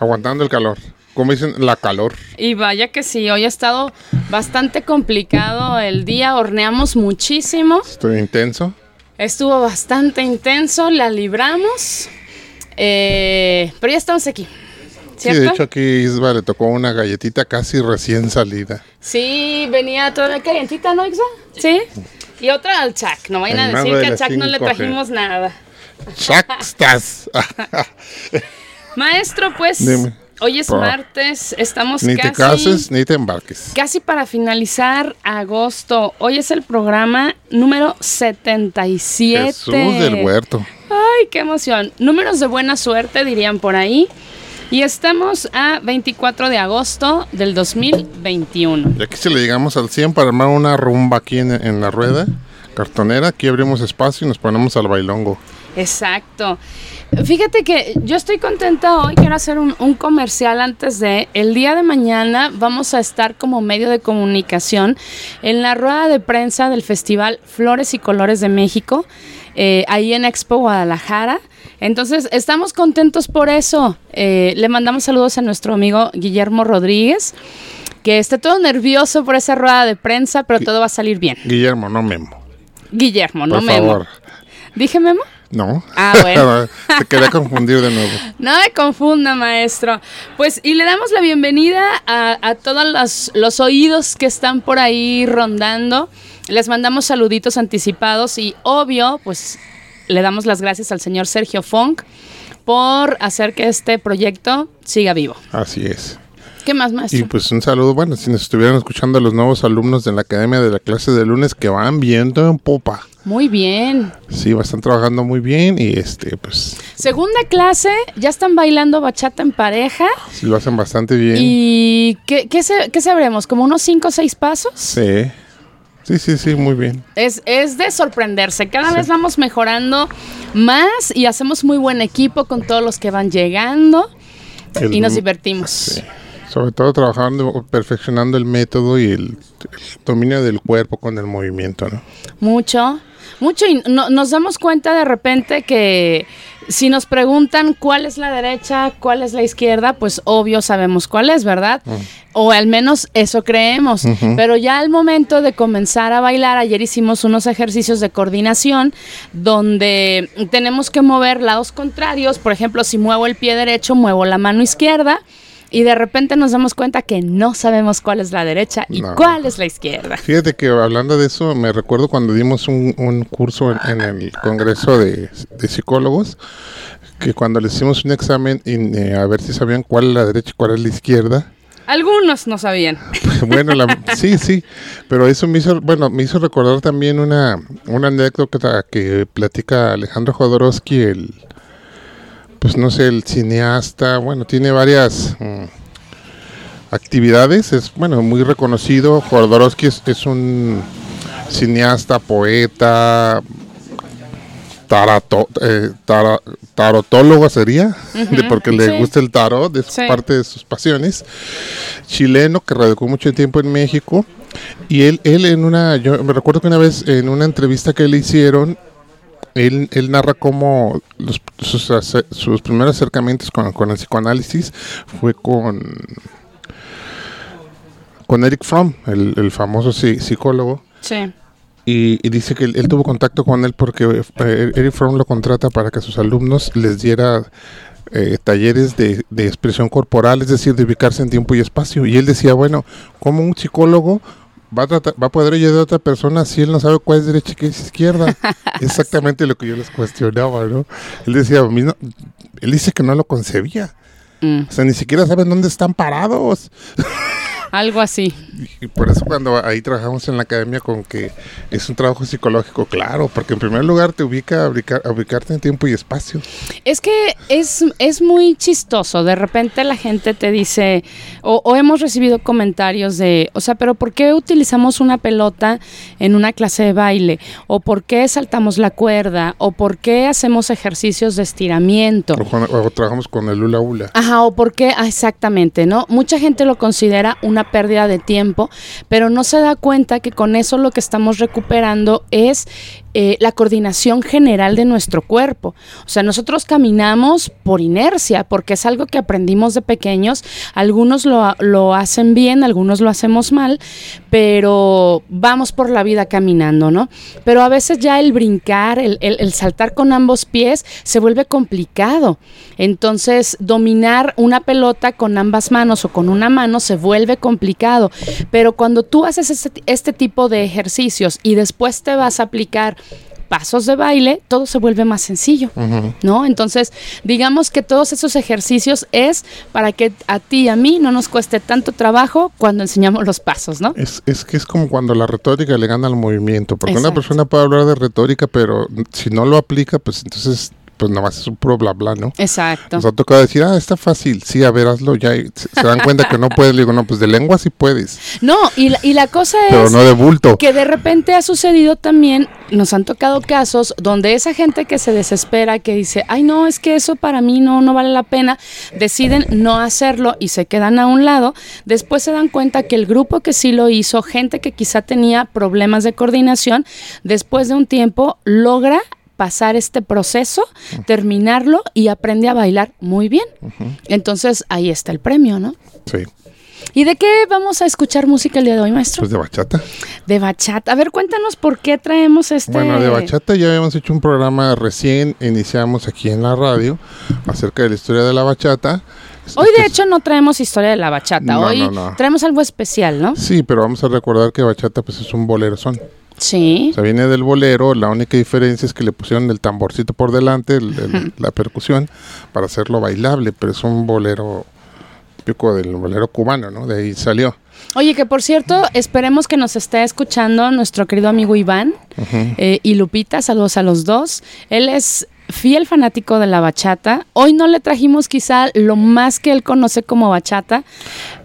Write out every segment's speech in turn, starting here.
Aguantando el calor. Como dicen, la calor. Y vaya que sí, hoy ha estado bastante complicado el día, horneamos muchísimo. Estoy intenso. Estuvo bastante intenso, la libramos, eh, pero ya estamos aquí. Sí, de hecho aquí Isba le tocó una galletita casi recién salida. Sí, venía toda calientita, ¿no, Isba? Sí. Y otra al Chuck, no vayan a decir que al Chuck no le trajimos nada. Chuck estás. Maestro, pues... Hoy es martes, estamos ni casi... Ni te cases ni te embarques. Casi para finalizar agosto. Hoy es el programa número 77. Jesús del huerto. Ay, qué emoción. Números de buena suerte, dirían por ahí. Y estamos a 24 de agosto del 2021. Y aquí se le llegamos al 100 para armar una rumba aquí en, en la rueda cartonera. Aquí abrimos espacio y nos ponemos al bailongo. Exacto. Fíjate que yo estoy contenta hoy, quiero hacer un, un, comercial antes de, el día de mañana vamos a estar como medio de comunicación en la rueda de prensa del Festival Flores y Colores de México, eh, ahí en Expo Guadalajara. Entonces, estamos contentos por eso. Eh, le mandamos saludos a nuestro amigo Guillermo Rodríguez, que está todo nervioso por esa rueda de prensa, pero todo va a salir bien. Guillermo, no Memo. Guillermo, no por Memo. Favor. ¿Dije Memo? No. Ah, bueno. Te quería confundir de nuevo. No me confunda, maestro. Pues, y le damos la bienvenida a, a todos los, los, oídos que están por ahí rondando. Les mandamos saluditos anticipados y, obvio, pues le damos las gracias al señor Sergio Funk por hacer que este proyecto siga vivo. Así es. ¿Qué más, maestro? Y pues un saludo, bueno, si nos estuvieran escuchando los nuevos alumnos de la Academia de la clase de lunes que van viendo en popa. Muy bien. Sí, están trabajando muy bien y este, pues... Segunda clase, ya están bailando bachata en pareja. Sí, lo hacen bastante bien. ¿Y qué, qué, se, qué sabremos? ¿Como unos 5 o 6 pasos? Sí. Sí, sí, sí, muy bien. Es, es de sorprenderse. Cada sí. vez vamos mejorando más y hacemos muy buen equipo con todos los que van llegando el, y nos divertimos. Sí. Sobre todo trabajando, perfeccionando el método y el, el, dominio del cuerpo con el movimiento, ¿no? Mucho, mucho. Y no, nos damos cuenta de repente que si nos preguntan cuál es la derecha, cuál es la izquierda, pues obvio sabemos cuál es, ¿verdad? Mm. O al menos eso creemos. Uh -huh. Pero ya al momento de comenzar a bailar, ayer hicimos unos ejercicios de coordinación donde tenemos que mover lados contrarios. Por ejemplo, si muevo el pie derecho, muevo la mano izquierda y de repente nos damos cuenta que no sabemos cuál es la derecha y no. cuál es la izquierda. Fíjate que hablando de eso, me recuerdo cuando dimos un, un curso en, en, el Congreso de, de, Psicólogos, que cuando les hicimos un examen y, eh, a ver si sabían cuál es la derecha y cuál es la izquierda. Algunos no sabían. bueno, la, sí, sí, pero eso me hizo, bueno, me hizo recordar también una, una anécdota que platica Alejandro Jodorowsky, el, pues no sé, el cineasta, bueno, tiene varias mm, actividades, es bueno, muy reconocido. Jodorowsky es, es un cineasta, poeta, tarato, eh, tar, sería, uh -huh, de porque le sí. gusta el tarot, es sí. parte de sus pasiones. Chileno que radicó mucho tiempo en México. Y él, él en una, yo me recuerdo que una vez en una entrevista que le hicieron, él, él, narra cómo los, sus, sus, primeros acercamientos con, con, el psicoanálisis fue con con Eric Fromm, el, el famoso psicólogo. Sí. Y, y, dice que él, él, tuvo contacto con él porque eh, Eric Fromm lo contrata para que a sus alumnos les diera eh, talleres de, de, expresión corporal, es decir, de ubicarse en tiempo y espacio. Y él decía, bueno, como un psicólogo va a, tratar, va a poder ayudar a otra persona si él no sabe cuál es derecha y qué es izquierda. Exactamente lo que yo les cuestionaba, ¿no? Él decía, no, él dice que no lo concebía. Mm. O sea, ni siquiera saben dónde están parados. Algo así. Y por eso cuando ahí trabajamos en la academia con que es un trabajo psicológico, claro, porque en primer lugar te ubica a, ubicar, a ubicarte en tiempo y espacio. Es que es, es muy chistoso. De repente la gente te dice, o, o hemos recibido comentarios de, o sea, pero ¿por qué utilizamos una pelota en una clase de baile? ¿O por qué saltamos la cuerda? ¿O por qué hacemos ejercicios de estiramiento? O, o trabajamos con el hula hula. Ajá, o por qué, ah, exactamente, ¿no? Mucha gente lo considera una pérdida de tiempo, pero no se da cuenta que con eso lo que estamos recuperando es eh, la coordinación general de nuestro cuerpo. O sea, nosotros caminamos por inercia, porque es algo que aprendimos de pequeños. Algunos lo, lo hacen bien, algunos lo hacemos mal, pero vamos por la vida caminando, ¿no? Pero a veces ya el brincar, el, el- saltar con ambos pies, se vuelve complicado. Entonces, dominar una pelota con ambas manos o con una mano se vuelve complicado. Pero cuando tú haces este, este tipo de ejercicios y después te vas a aplicar pasos de baile, todo se vuelve más sencillo, Ujú. ¿no? Entonces, digamos que todos esos ejercicios es para que a ti y a mí no nos cueste tanto trabajo cuando enseñamos los pasos, ¿no? Es, es que es como cuando la retórica le gana al movimiento, porque una persona puede hablar de retórica, pero si no lo aplica, pues entonces, pues nada más es un puro bla bla, ¿no? Exacto. Nos ha tocado decir, ah, está fácil, sí, a ver, hazlo ya. y se, dan cuenta que no puedes. Le digo, no, pues de lengua sí puedes, No, y la, y la cosa pero es no de bulto. que de repente ha sucedido también, nos han tocado casos donde esa gente que se desespera, que dice, ay no, es que eso para mí no, no vale la pena, deciden no hacerlo y se quedan a un lado, después se dan cuenta que el grupo que sí lo hizo, gente que quizá tenía problemas de coordinación, después de un tiempo logra pasar este proceso, terminarlo y aprende a bailar muy bien. Entonces ahí está el premio, ¿no? Sí, ¿Y de qué vamos a escuchar música el día de hoy, maestro? pues de bachata. De bachata. A ver, cuéntanos por qué traemos este. Bueno, de bachata ya habíamos hecho un programa recién, iniciamos aquí en la radio, acerca de la historia de la bachata. Hoy, de hecho, no traemos historia de la bachata. No, Hoy no, no. traemos algo especial, ¿no? Sí, pero vamos a recordar que bachata pues es un bolero son. Sí. O sea, viene del bolero, la única diferencia es que le pusieron el tamborcito por delante, el- el- la percusión, para hacerlo bailable, pero es un bolero típico del bolero cubano, ¿no? De ahí salió. Oye, que por cierto, esperemos que nos esté escuchando nuestro querido amigo Iván eh, y Lupita. Saludos a los dos. Él es fiel fanático de la bachata. Hoy no le trajimos quizá lo más que él conoce como bachata,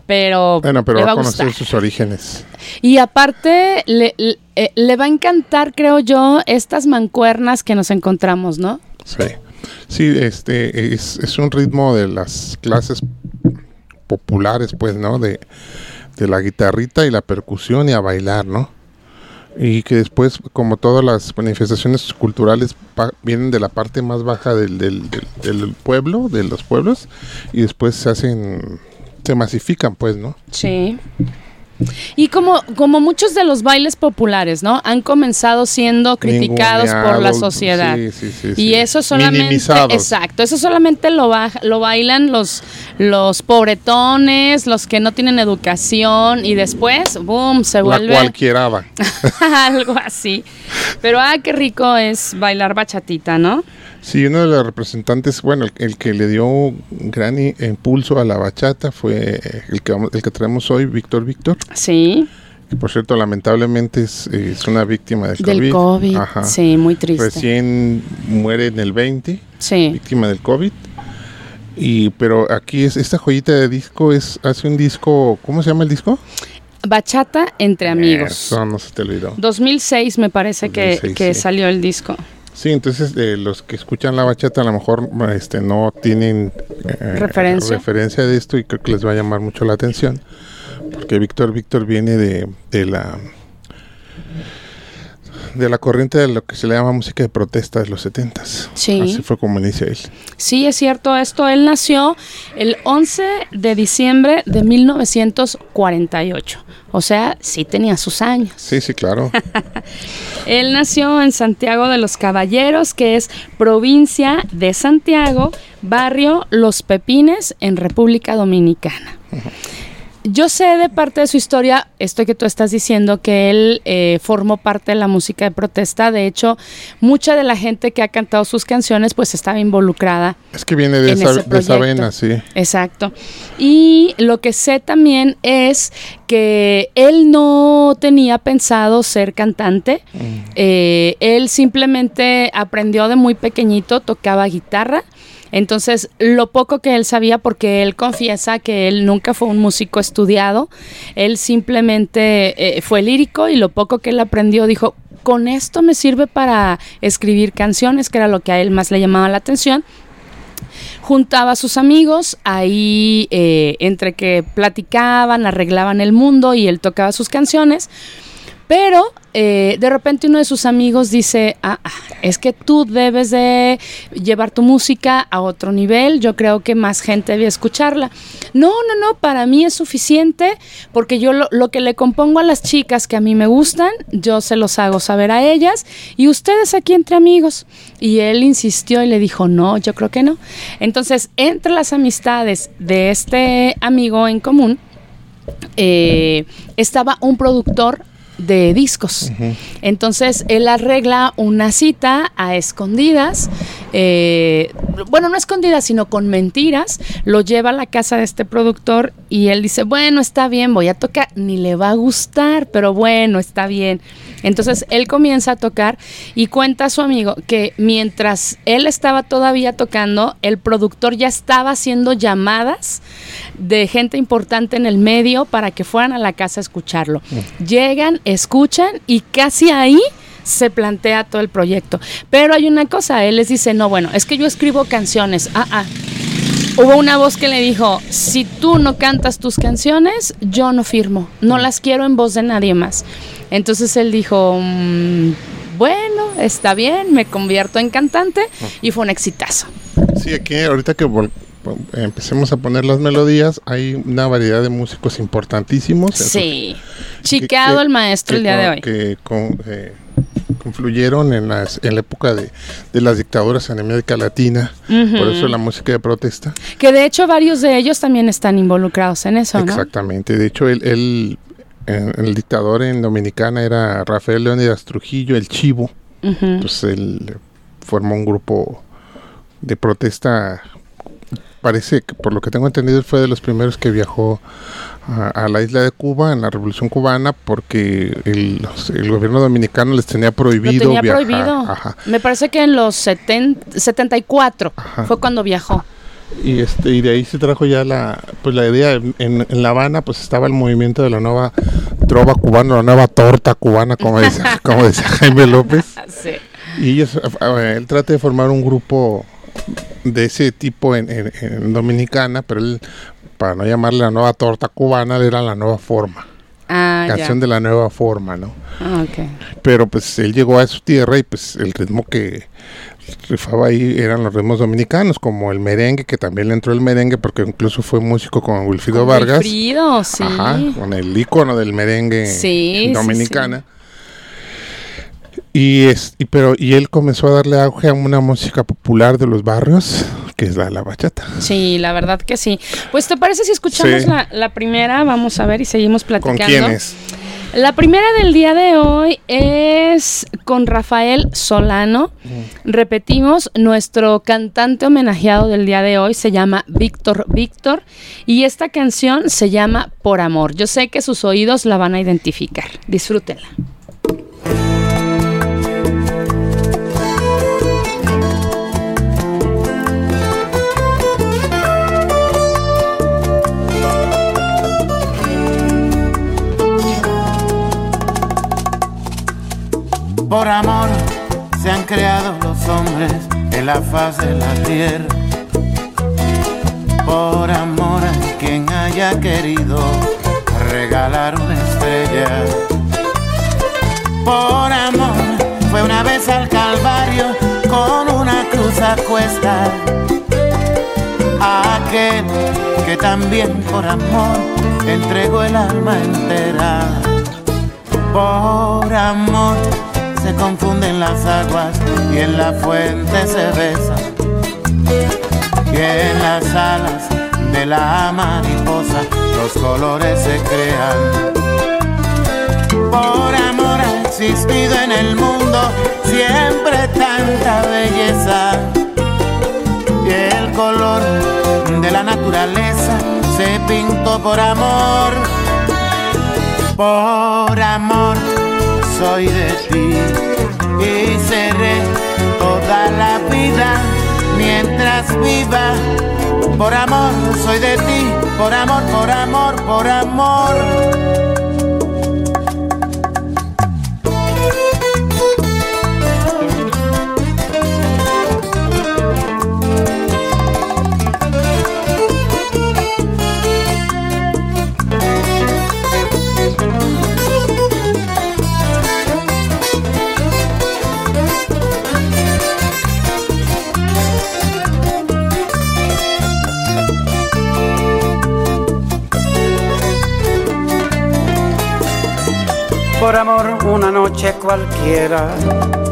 pero, Bueno, pero le va a gustar. conocer sus orígenes. Y aparte, le, le- eh, le va a encantar, creo yo, estas mancuernas que nos encontramos, ¿no? Sí. Sí, este es, es un ritmo de las clases populares, pues, ¿no? De, de la guitarrita y la percusión y a bailar, ¿no? Y que después, como todas las manifestaciones culturales, vienen de la parte más baja del, del, del- del pueblo, de los pueblos, y después se hacen, se masifican, pues, ¿no? Sí. Y como, como muchos de los bailes populares, ¿no? Han comenzado siendo criticados por la sociedad. sí, sí, sí, y eso solamente, exacto, eso solamente lo, ba- lo bailan los, los pobretones, los que no tienen educación y después, boom, se La vuelve cualquierada. algo así. Pero ah, qué rico es bailar bachatita, ¿no? Sí, uno de los representantes, bueno, el, el que le dio un gran i- impulso a la bachata fue eh, el que, vamos- el que traemos hoy, Víctor Víctor, Sí, que por cierto lamentablemente es, es una víctima del COVID. del COVID. Ajá. Sí, muy triste. Recién muere en el 20, Sí. víctima del COVID. Y pero aquí es esta joyita de disco es hace un disco, ¿cómo se llama el disco? Bachata entre amigos. Eso no se te olvidó. 2006 me parece que, 2006, que sí. salió el disco. Sí, entonces eh, los que escuchan la bachata a lo mejor este, no tienen eh, Referencia. referencia de esto y creo que les va a llamar mucho la atención. Porque Víctor Víctor viene de, de la de la corriente de lo que se le llama música de protesta de los setentas. Sí. Así fue como inicia él. Sí, es cierto esto. Él nació el 11 de diciembre de 1948. O sea, sí tenía sus años. Sí, sí, claro. Él nació en Santiago de los Caballeros, que es provincia de Santiago, barrio Los Pepines, en República Dominicana. Yo sé de parte de su historia, esto que tú estás diciendo, que él eh, formó parte de la música de protesta. De hecho, mucha de la gente que ha cantado sus canciones, pues estaba involucrada. Es que viene de, esa, de esa vena, sí. Exacto. Y lo que sé también es que él no tenía pensado ser cantante. Mm. Eh, él simplemente aprendió de muy pequeñito, tocaba guitarra entonces, lo poco que él sabía, porque él confiesa que él nunca fue un músico estudiado, él simplemente eh, fue lírico y lo poco que él aprendió dijo, con esto me sirve para escribir canciones, que era lo que a él más le llamaba la atención. Juntaba a sus amigos, ahí eh, entre que platicaban, arreglaban el mundo y él tocaba sus canciones, pero eh, de repente uno de sus amigos dice, ah, ah, es que tú debes de llevar tu música a otro nivel, yo creo que más gente debe escucharla. No, no, no, para mí es suficiente porque yo lo, lo que le compongo a las chicas que a mí me gustan, yo se los hago saber a ellas y ustedes aquí entre amigos. Y él insistió y le dijo, no, yo creo que no. Entonces, entre las amistades de este amigo en común, eh, estaba un productor de discos. Entonces él arregla una cita a escondidas, eh, bueno, no escondidas, sino con mentiras, lo lleva a la casa de este productor y él dice, bueno, está bien, voy a tocar, ni le va a gustar, pero bueno, está bien. Entonces él comienza a tocar y cuenta a su amigo que mientras él estaba todavía tocando, el productor ya estaba haciendo llamadas de gente importante en el medio para que fueran a la casa a escucharlo. Mm. Llegan, escuchan y casi ahí se plantea todo el proyecto. Pero hay una cosa, él les dice, no, bueno, es que yo escribo canciones. Ah, ah. Hubo una voz que le dijo, si tú no cantas tus canciones, yo no firmo, no mm. las quiero en voz de nadie más. Entonces él dijo, mm, bueno, está bien, me convierto en cantante y fue un exitazo. Sí, aquí ahorita que empecemos a poner las melodías, hay una variedad de músicos importantísimos. Sí, chiqueado el maestro el día de hoy. Que eh, confluyeron en, las, en la época de, las dictaduras en América Latina, por eso la música de protesta. Que de hecho varios de ellos también están involucrados en eso, Exactamente, de hecho él el dictador en Dominicana era Rafael Leónidas Trujillo, el Chivo. Entonces él formó un grupo de protesta. Parece que, por lo que tengo entendido, fue de los primeros que viajó a, la isla de Cuba en la Revolución Cubana porque el, gobierno dominicano les tenía prohibido tenía prohibido. Me parece que en los 70, 74 fue cuando viajó y este y de ahí se trajo ya la pues la idea. En, La Habana pues estaba el movimiento de la nueva trova cubana la nueva torta cubana como decía como decía Jaime López. Y ellos, él trata de formar un grupo de ese tipo en, Dominicana pero él para no llamarle la nueva torta cubana era la nueva forma. Ah, canción de la nueva forma no ah, pero pues él llegó a su tierra y pues el ritmo que rifaba ahí eran los ritmos dominicanos, como el merengue, que también le entró el merengue porque incluso fue músico con Wilfrido Vargas. Wilfrido, sí. con el icono del merengue dominicana. Y, es, y, pero, y él comenzó a darle auge a una música popular de los barrios, que es la, la bachata. Sí, la verdad que sí. Pues te parece si escuchamos la, la, primera, vamos a ver y seguimos platicando. ¿Con quién es? La primera del día de hoy es con Rafael Solano. Repetimos, nuestro cantante homenajeado del día de hoy se llama Víctor Víctor y esta canción se llama Por Amor. Yo sé que sus oídos la van a identificar. Disfrútenla. Por amor se han creado los hombres en la faz de la tierra. Por amor a quien haya querido regalar una estrella. Por amor fue una vez al Calvario con una cruz a cuesta. Aquel que también por amor entregó el alma entera. Por amor se confunden las aguas y en la fuente se besan. Y en las alas de la mariposa los colores se crean. Por amor ha existido en el mundo siempre tanta belleza. Y el color de la naturaleza se pintó por amor. Por amor soy de ti y seré toda la vida mientras viva. Por amor soy de ti, por amor, por amor, por amor. Noche cualquiera,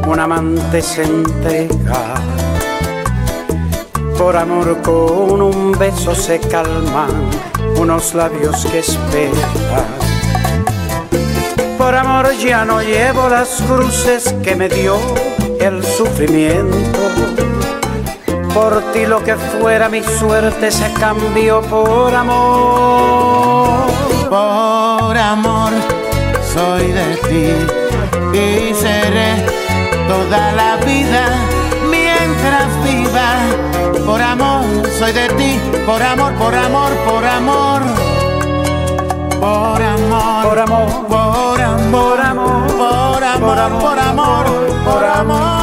un amante se entrega. Por amor con un beso se calman unos labios que esperan. Por amor ya no llevo las cruces que me dio el sufrimiento. Por ti lo que fuera mi suerte se cambió por amor. Por amor soy de ti y seré toda la vida mientras viva. Por amor soy de ti, por amor, por amor, por amor. Por amor, por amor, por amor, por amor, por amor, por amor, por amor.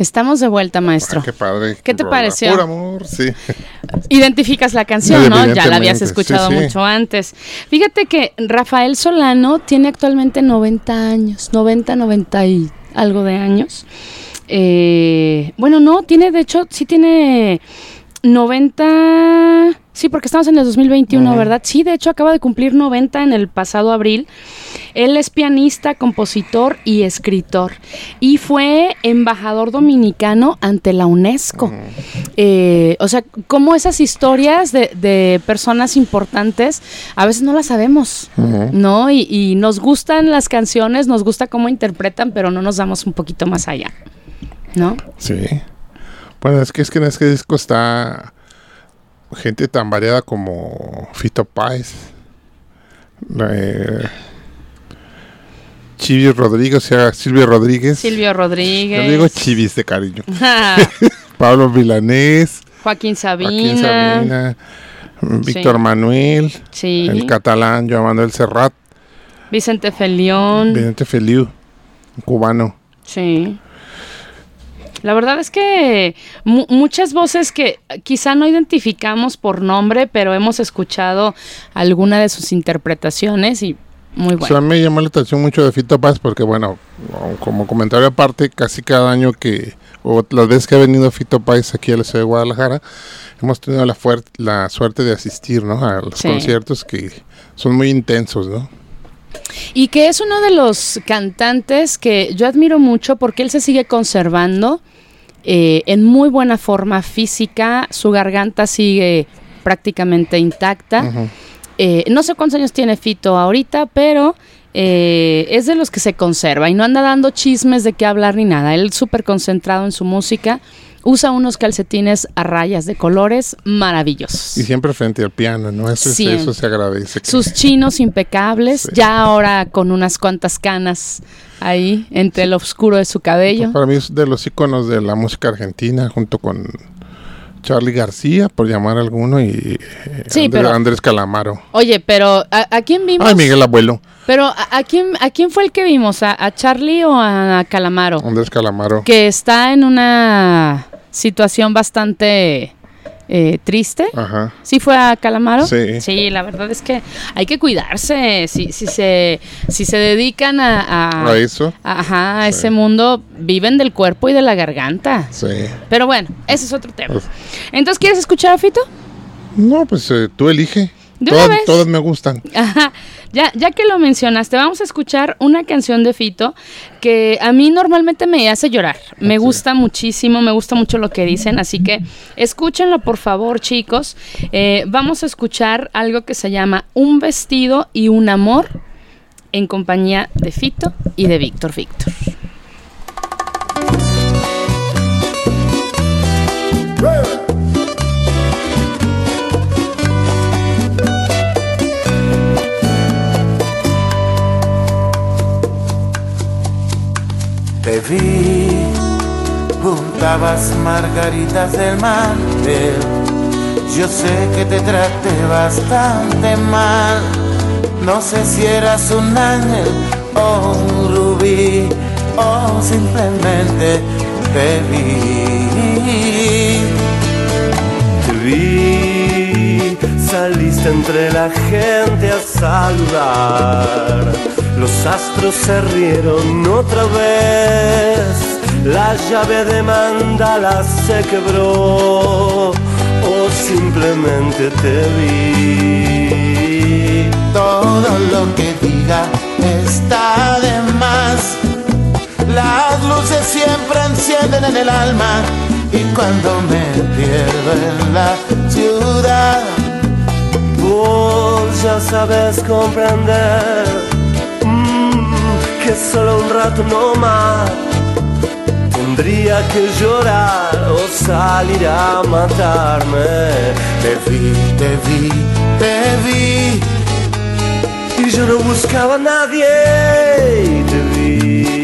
Estamos de vuelta, maestro. Ah, qué padre. ¿Qué te pareció? Por amor, sí. Identificas la canción, ¿no? Ya la habías escuchado sí, sí. mucho antes. Fíjate que Rafael Solano tiene actualmente 90 años, 90, 90 y algo de años. Eh, bueno, no, tiene, de hecho, sí tiene 90, sí, porque estamos en el 2021, ¿verdad? Sí, de hecho acaba de cumplir 90 en el pasado abril. Él es pianista, compositor y escritor y fue embajador dominicano ante la UNESCO. Eh, o sea, como esas historias de, de personas importantes a veces no las sabemos, ¿no? Y, y nos gustan las canciones, nos gusta cómo interpretan, pero no nos damos un poquito más allá, ¿no? Sí. Bueno, es que es que en este disco está gente tan variada como Fito Páez, eh, Rodríguez, o sea, Silvio Rodríguez. Silvio Rodríguez. Yo digo Chivis de cariño. Pablo Milanés, Joaquín Sabina. Joaquín Sabina, Víctor Sí. Manuel, Sí. el catalán Joan Manuel Serrat, Vicente Felión. Vicente Feliu, cubano. Sí. La verdad es que mu- muchas voces que quizá no identificamos por nombre, pero hemos escuchado alguna de sus interpretaciones y muy O sea, bueno. me llamó la atención mucho de Fito Paz porque, bueno, como comentario aparte, casi cada año que, o las veces que ha venido Fito Paz aquí a la ciudad de Guadalajara, hemos tenido la, suerte de asistir, ¿no? A los Sí. conciertos que son muy intensos, ¿no? Y que es uno de los cantantes que yo admiro mucho porque él se sigue conservando eh, en muy buena forma física, su garganta sigue prácticamente intacta. Eh, no sé cuántos años tiene Fito ahorita, pero eh, es de los que se conserva y no anda dando chismes de qué hablar ni nada. Él súper concentrado en su música usa unos calcetines a rayas de colores maravillosos. Y siempre frente al piano, ¿no? Eso, eso se agradece. Sus chinos impecables, Sí. ya ahora con unas cuantas canas ahí entre el oscuro de su cabello. Para mí es de los íconos de la música argentina, junto con Charlie García, por llamar a alguno, y eh, Sí, Andrés, pero- Andrés Calamaro. Oye, pero ¿a, a quién vimos? Ay, Miguel Abuelo, Pero ¿a, a quién, ¿a quién fue el que vimos? ¿A, a Charlie o a Calamaro? Andrés Calamaro. Que está en una situación bastante eh, triste. Ajá. ¿Sí fue a Calamaro? Sí. la verdad es que hay que cuidarse. Si, si, se, si se dedican a, a- A eso. ajá, a Sí. ese mundo, viven del cuerpo y de la garganta. Sí. Pero bueno, ese es otro tema. Entonces, ¿quieres escuchar a Fito? No, pues eh, tú elige. ¿De una todas, vez? todas me gustan. Ajá. Ya, ya que lo mencionaste, vamos a escuchar una canción de Fito que a mí normalmente me hace llorar. Me gusta muchísimo, me gusta mucho lo que dicen, así que escúchenlo por favor, chicos. Eh, vamos a escuchar algo que se llama Un vestido y un amor en compañía de Fito y de Víctor Víctor. Te vi, juntabas margaritas del mantel. Yo sé que te traté bastante mal. No sé si eras un ángel o un rubí o simplemente te vi. Te vi, saliste entre la gente a saludar. Los astros se rieron otra vez. La llave de mandala se quebró. O simplemente te vi. Todo lo que diga está de más. Las luces siempre encienden en el alma y cuando me pierdo en la ciudad, Vos ya sabes comprender que solo un rato no más tendría que llorar o salir a matarme. te vi, te vi, te vi. Y yo no buscaba a nadie te vi.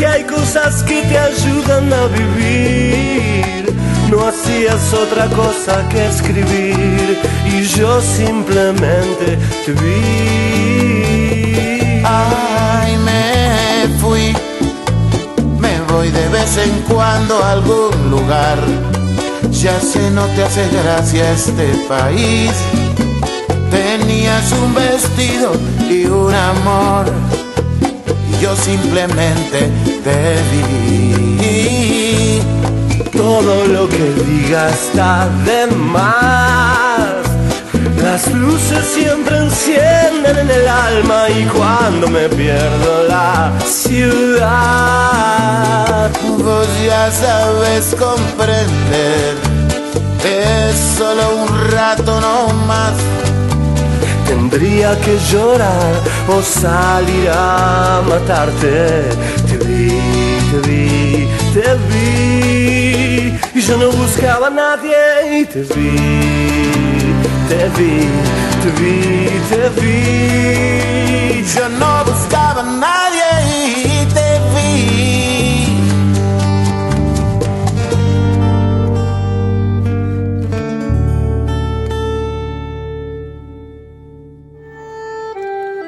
Que hay cosas que te ayudan a vivir. No hacías otra cosa que escribir y yo simplemente te vi. Ay, me fui, me voy de vez en cuando a algún lugar. Ya sé, no te hace gracia este país. Tenías un vestido y un amor, yo simplemente te vi. Todo lo que diga está de más. Las luces siempre encienden en el alma y cuando me pierdo la ciudad. Vos ya sabes comprender, es solo un rato no más. Tendría que llorar o salir a matarte. Te vi, te vi, te vi. Y yo no buscaba a nadie y te vi, te vi, te vi, te vi. Yo no buscaba a nadie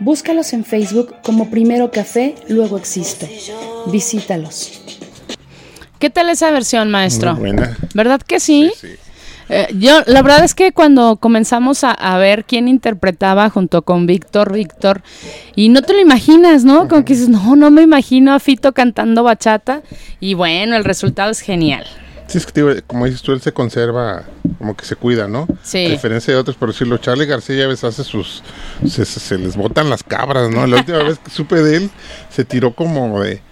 Búscalos en Facebook como Primero Café, luego Existo. Visítalos. ¿Qué tal esa versión, maestro? Muy buena. ¿Verdad que sí? Sí, sí. Eh, yo, la verdad es que cuando comenzamos a, a ver quién interpretaba junto con Víctor, Víctor, y no te lo imaginas, ¿no? Como que dices, no, no me imagino a Fito cantando bachata, y bueno, el resultado es genial. Sí, es que te digo, como dices tú, él se conserva, como que se cuida, ¿no? Sí. A diferencia de otros, por decirlo, Charlie García ya ves, hace sus... Se, les botan las cabras, ¿no? La última vez que supe de él, se tiró como de...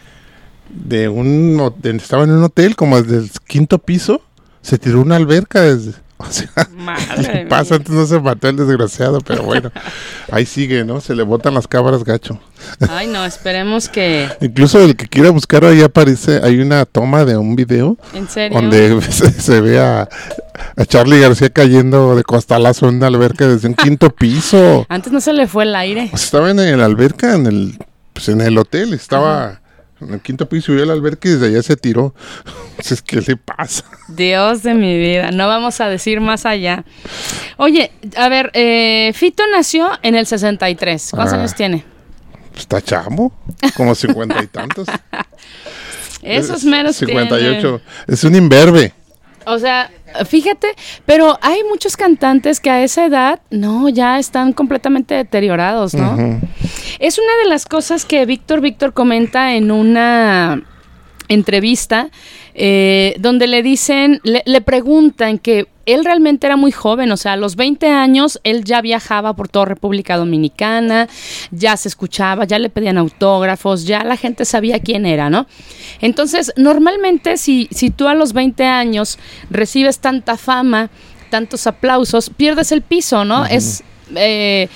De un... de- estaba en un hotel, como desde el quinto piso, se tiró una alberca desde... O sea, Madre pasa, antes no se mató el desgraciado, pero bueno, ahí sigue, ¿no? Se le botan las cabras gacho. Ay, no, esperemos que, Incluso el que quiera buscar ahí aparece, hay una toma de un video en serio. donde se, se ve a, a Charlie García cayendo de costalazo en una alberca desde un quinto piso. Antes no se le fue el aire. O sea, estaba en la alberca, en el, pues en el hotel, estaba en el quinto piso vio la alberca y desde allá se tiró. Entonces, ¿qué le pasa? Dios de mi vida, no vamos a decir más allá. Oye, a ver, eh, Fito nació en el 63. ¿Cuántos Ah. años tiene? Está chamo, como cincuenta y tantos. Esos meros 58. tienen. Es un imberbe. O sea, fíjate, pero hay muchos cantantes que a esa edad, no, ya están completamente deteriorados, ¿no? Es una de las cosas que Víctor Víctor comenta en una entrevista eh, donde le dicen, le, le preguntan que él realmente era muy joven, o sea, a los 20 años él ya viajaba por toda República Dominicana, ya se escuchaba, ya le pedían autógrafos, ya la gente sabía quién era, ¿no? Entonces, normalmente si, si tú a los 20 años recibes tanta fama, tantos aplausos, pierdes el piso, ¿no? Es... eh,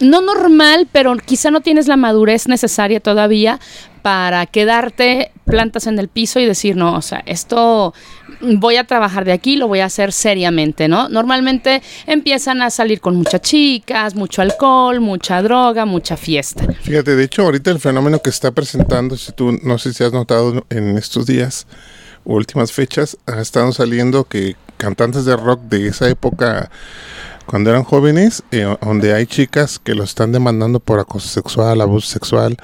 no normal, pero quizá no tienes la madurez necesaria todavía para quedarte plantas en el piso y decir, no, o sea, esto voy a trabajar de aquí, lo voy a hacer seriamente, ¿no? Normalmente empiezan a salir con muchas chicas, mucho alcohol, mucha droga, mucha fiesta. Fíjate, de hecho, ahorita el fenómeno que está presentando, si tú no sé si has notado en estos días, últimas fechas, ha estado saliendo que cantantes de rock de esa época, cuando eran jóvenes, eh, donde hay chicas que los están demandando por acoso sexual, abuso sexual,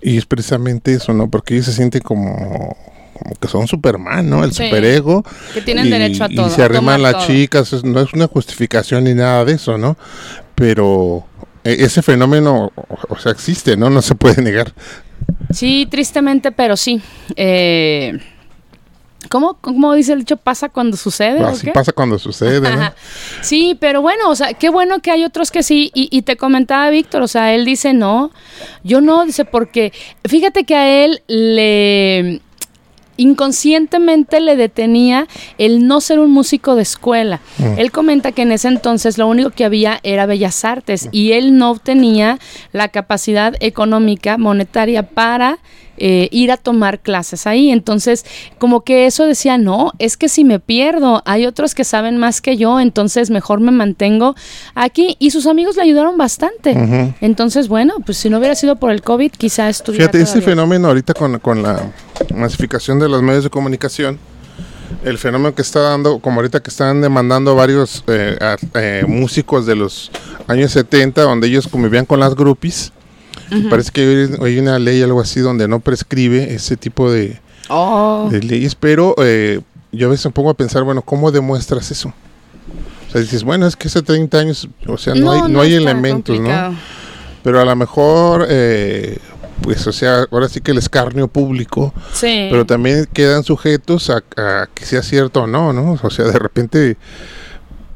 y es precisamente eso, ¿no? Porque ellos se sienten como como que son Superman, ¿no? El Sí. superego. Que tienen derecho a todo, Y se arriman las todo. chicas, no es una justificación ni nada de eso, ¿no? Pero eh, ese fenómeno, o, o sea, existe, ¿no? No se puede negar. Sí, tristemente, pero sí. Eh, ¿cómo, ¿Cómo dice el dicho? ¿Pasa cuando sucede? o Así qué? pasa cuando sucede. Sí, pero bueno, o sea, qué bueno que hay otros que sí. Y, y te comentaba Víctor, o sea, él dice no, yo no, dice porque, fíjate que a él le inconscientemente le detenía el no ser un músico de escuela. Él comenta que en ese entonces lo único que había era bellas artes y él no tenía la capacidad económica, monetaria para eh, ir a tomar clases ahí. Entonces, como que eso decía, no, es que si me pierdo, hay otros que saben más que yo, entonces mejor me mantengo aquí. Y sus amigos le ayudaron bastante. Entonces, bueno, pues si no hubiera sido por el COVID, quizá estuviera. Fíjate, ese todavía. fenómeno ahorita con, con la masificación de los medios de comunicación, el fenómeno que está dando, como ahorita que están demandando varios eh, a- eh, músicos de los años 70, donde ellos convivían con las groupies, parece que hay una ley, algo así, donde no prescribe ese tipo de, Oh. de leyes, pero eh, yo a veces me pongo a pensar, bueno, ¿cómo demuestras eso? O sea, dices, bueno, es que hace 30 años, o sea, no, hay, no hay elementos, complicado. ¿no? Pero a lo mejor, eh, pues, o sea, ahora sí que el escarnio público, Sí. pero también quedan sujetos a, a que sea cierto o no, ¿no? O sea, de repente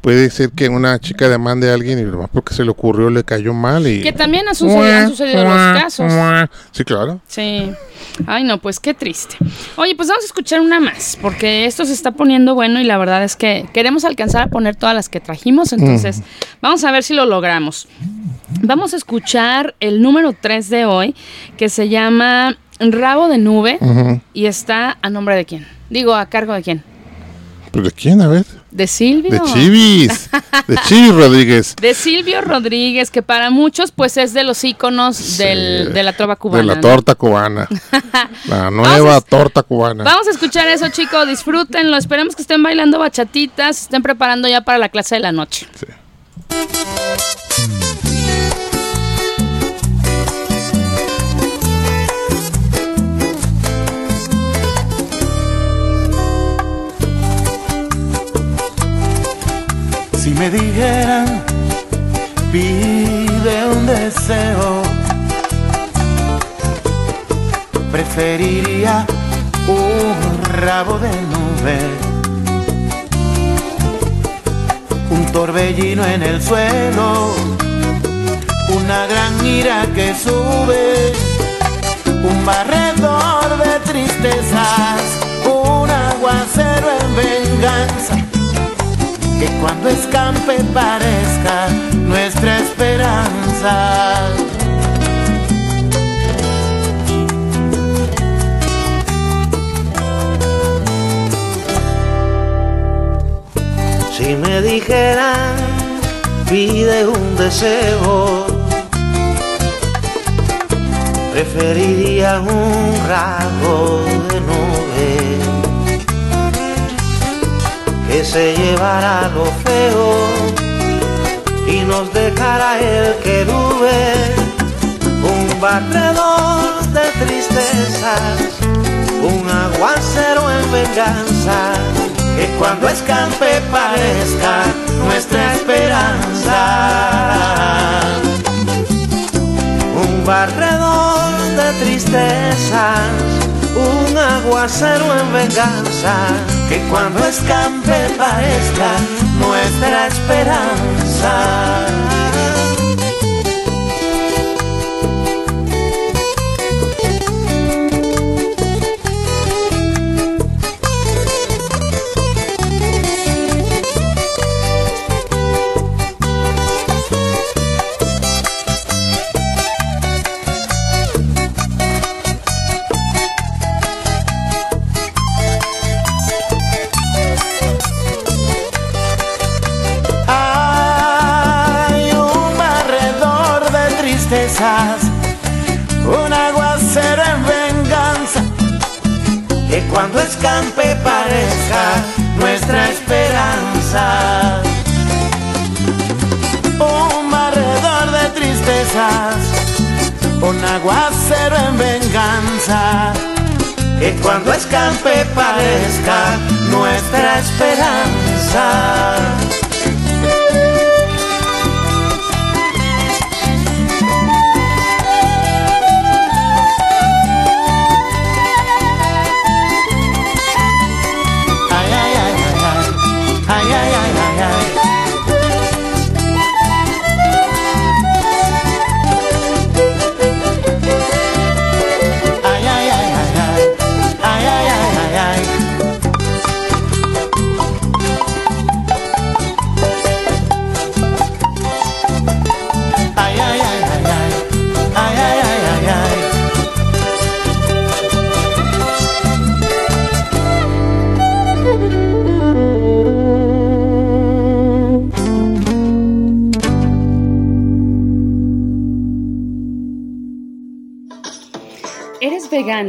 puede ser que una chica demande a alguien y nomás porque se le ocurrió le cayó mal y... Que también ha sucedido, han sucedido los casos. Sí, claro. Sí. Ay, no, pues qué triste. Oye, pues vamos a escuchar una más, porque esto se está poniendo bueno y la verdad es que queremos alcanzar a poner todas las que trajimos, entonces vamos a ver si lo logramos. Vamos a escuchar el número 3 de hoy, que se llama Rabo de Nube y está a nombre de quién. Digo, a cargo de quién. ¿Pero de quién? A ver. De Silvio. De Chivis. De Chivis Rodríguez. De Silvio Rodríguez, que para muchos pues es de los íconos Sí. del- de la trova cubana. De la torta cubana. La nueva a- torta cubana. Vamos a escuchar eso, chicos. Disfrútenlo. Esperemos que estén bailando bachatitas, estén preparando ya para la clase de la noche. Sí. Me dijeran, pide un deseo, preferiría un rabo de nube, un torbellino en el suelo, una gran ira que sube, un barredor de tristezas, un aguacero en venganza que cuando escampe parezca nuestra esperanza. Si me dijeran, pide un deseo, preferiría un rasgo se llevará lo feo y nos dejará el querube, un barredor de tristezas, un aguacero en venganza, que cuando escampe parezca nuestra esperanza. Un barredor de tristezas, un aguacero en venganza, que cuando escampe parezca nuestra esperanza. Un aguacero en venganza, que cuando escampe parezca nuestra esperanza. Un barredor de tristezas, un aguacero en venganza, que cuando escampe parezca nuestra esperanza.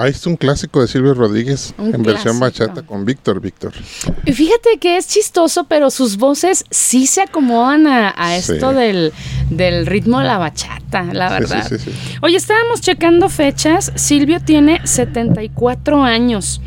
Ahí está un clásico de Silvio Rodríguez Un en versión clásico. bachata con Víctor Víctor. Y Fíjate que es chistoso, pero sus voces sí se acomodan a, a Sí. esto del, del ritmo de la bachata, la Sí, verdad. sí, sí, sí. Oye, estábamos checando fechas. Silvio tiene 74 años.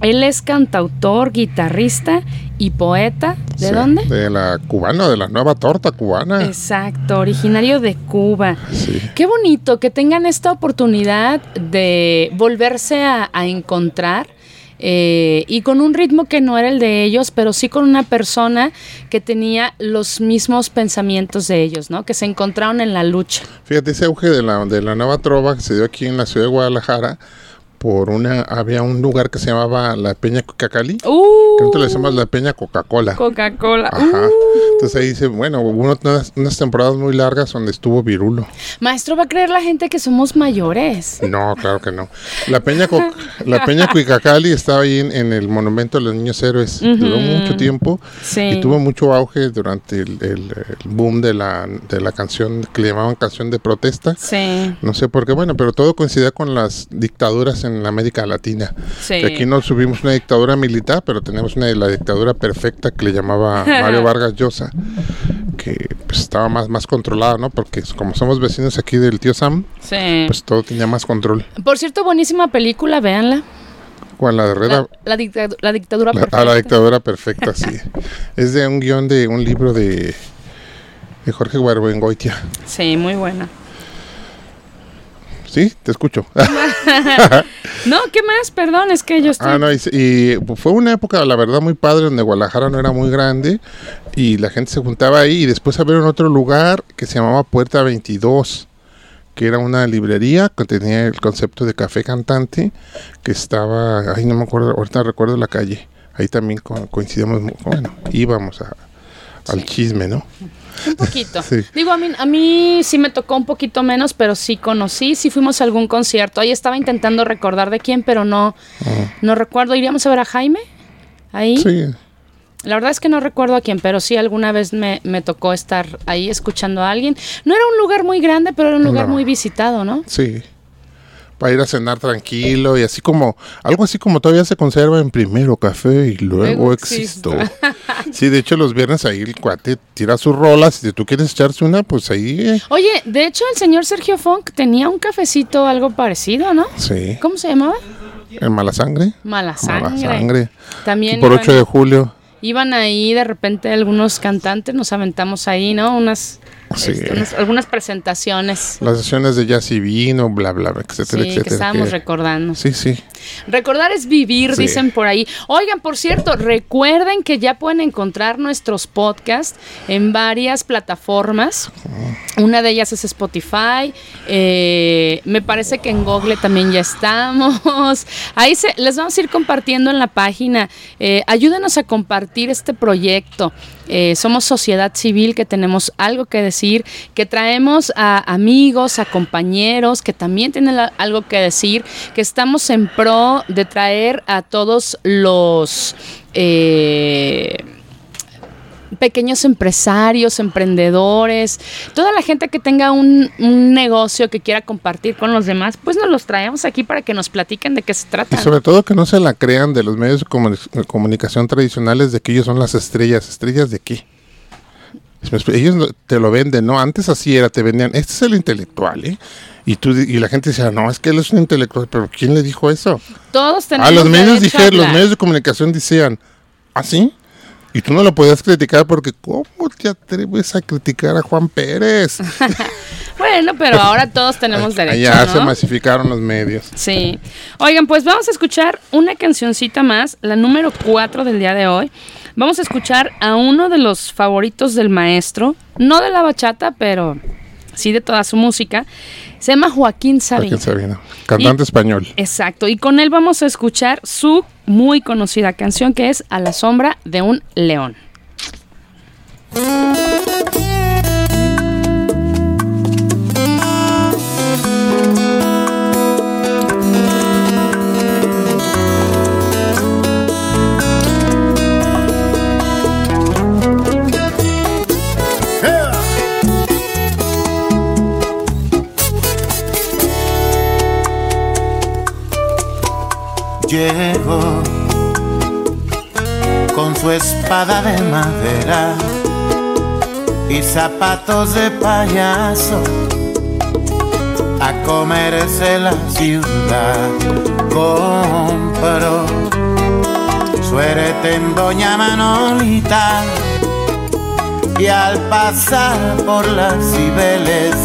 Él es cantautor, guitarrista y poeta. ¿De Sí, dónde? De la cubana, de la nueva torta cubana. Exacto, originario de Cuba. Sí. Qué bonito que tengan esta oportunidad de volverse a, a encontrar eh, y con un ritmo que no era el de ellos, pero sí con una persona que tenía los mismos pensamientos de ellos, ¿no? Que se encontraron en la lucha. Fíjate, ese auge de la, de la nueva trova que se dio aquí en la ciudad de Guadalajara, por una, había un lugar que se llamaba la Peña Cuicacali, que Uh, nosotros le decimos la Peña Coca-Cola. Coca-Cola. Ajá. Uh. Entonces ahí dice, bueno, hubo unas, unas temporadas muy largas donde estuvo Virulo. Maestro, ¿va a creer la gente que somos mayores? No, claro que no. La Peña, Co- la Peña Cuicacali estaba ahí en, en el Monumento de los Niños Héroes. Duró mucho tiempo Sí. y tuvo mucho auge durante el, el- el boom de la, de la canción que le llamaban canción de protesta. Sí, No sé por qué, bueno, pero todo coincidía con las dictaduras en la América Latina. sí. Que aquí no subimos una dictadura militar, pero tenemos una la dictadura perfecta que le llamaba Mario Vargas Llosa, que pues, estaba más, más controlada, ¿no? Porque como somos vecinos aquí del tío Sam, sí. pues todo tenía más control. Por cierto, buenísima película, véanla. Con la de Reda, La, la dictadu- la dictadura la, perfecta. ah, la dictadura perfecta, sí. es de un guion de un libro de, de Jorge Huervengoitia. Sí, muy buena. Sí, te escucho. No, ¿qué más? Perdón, es que yo estoy... Ah, no, y, y fue una época, la verdad, muy padre, donde Guadalajara no era muy grande y la gente se juntaba ahí. Y después abrieron otro lugar que se llamaba Puerta 22, que era una librería que tenía el concepto de café cantante, que estaba, ay, no me acuerdo, ahorita recuerdo la calle. Ahí también co- coincidimos, bueno, íbamos a, al chisme, ¿no? Un poquito. Sí. Digo, a mí, a mí sí me tocó un poquito menos, pero sí conocí, sí fuimos a algún concierto. Ahí estaba intentando recordar de quién, pero no, no recuerdo. ¿Iríamos a ver a Jaime? Ahí. Sí, La verdad es que no recuerdo a quién, pero sí alguna vez me, me tocó estar ahí escuchando a alguien. No era un lugar muy grande, pero era un lugar No. muy visitado, ¿no? sí. Para ir a cenar tranquilo y así como, algo así como todavía se conserva en primero café y luego, existo. sí, de hecho los viernes ahí el cuate tira sus rolas y si tú quieres echarse una, pues ahí, eh, Oye, de hecho el señor Sergio Funk tenía un cafecito algo parecido, ¿no? sí. ¿Cómo se llamaba? En Mala Sangre. Mala sangre. Mala Sangre. También Por iban- 8 de julio. Iban ahí de repente algunos cantantes, nos aventamos ahí, ¿no? Unas, Sí. este, unas- algunas presentaciones. Las sesiones de jazz y vino, bla, bla, bla, etcétera, Sí, etcétera. que estábamos que- recordando. Sí, sí. Recordar es vivir, Sí. dicen por ahí. Oigan, por cierto, recuerden que ya pueden encontrar nuestros podcasts en varias plataformas. Una de ellas es Spotify. eh, me parece que en Google también ya estamos. Ahí se, les vamos a ir compartiendo en la página. Eh, ayúdenos a compartir este proyecto. Eh, somos sociedad civil que tenemos algo que decir, que traemos a amigos, a compañeros que también tienen algo que decir, que estamos en pro de traer a todos los eh, pequeños empresarios, emprendedores, toda la gente que tenga un, un negocio que quiera compartir con los demás, pues nos los traemos aquí para que nos platiquen de qué se trata. Y sobre todo que no se la crean de los medios de comuni- de comunicación tradicionales de que ellos son las estrellas. ¿Estrellas de qué? Ellos te lo venden, ¿no? Antes así era, te vendían, este es el intelectual, ¿eh? Y, tú, y la gente decía, no, es que él es un intelectual, pero ¿quién le dijo eso? Todos tenemos Ah, los medios a dijeron, los medios de comunicación decían, ¿ah, sí? Y tú no lo podías criticar porque ¿cómo te atreves a criticar a Juan Pérez? Bueno, pero ahora todos tenemos derecho, Allá se masificaron los medios. Sí. Oigan, pues vamos a escuchar una cancioncita más, la número 4 del día de hoy. Vamos a escuchar a uno de los favoritos del maestro, no de la bachata, pero sí de toda su música. Se llama Joaquín Sabina. Joaquín Sabina, cantante Y- español. Exacto, y con él vamos a escuchar su muy conocida canción que es A la sombra de un león. Con su espada de madera y zapatos de payaso a comerse la ciudad. Compró suerte en Doña Manolita y al pasar por las cibeles